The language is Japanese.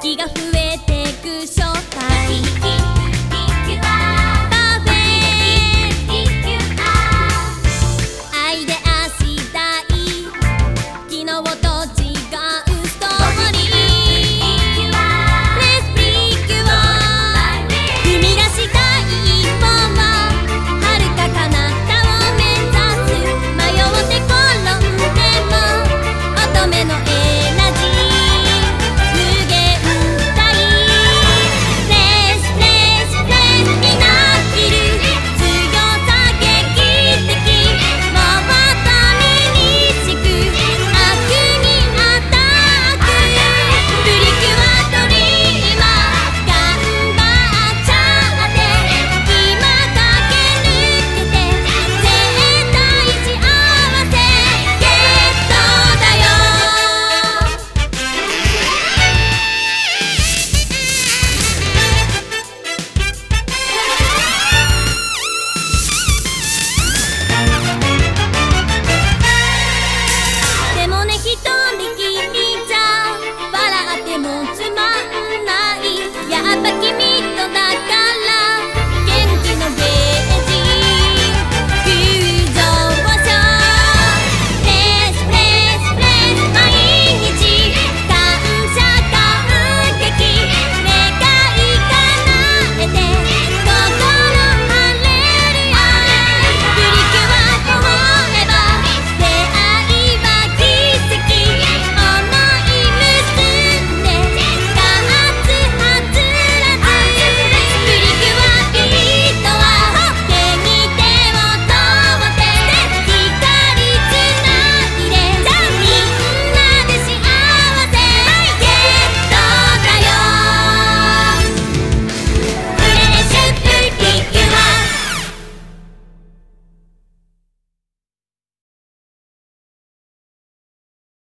気が増えてく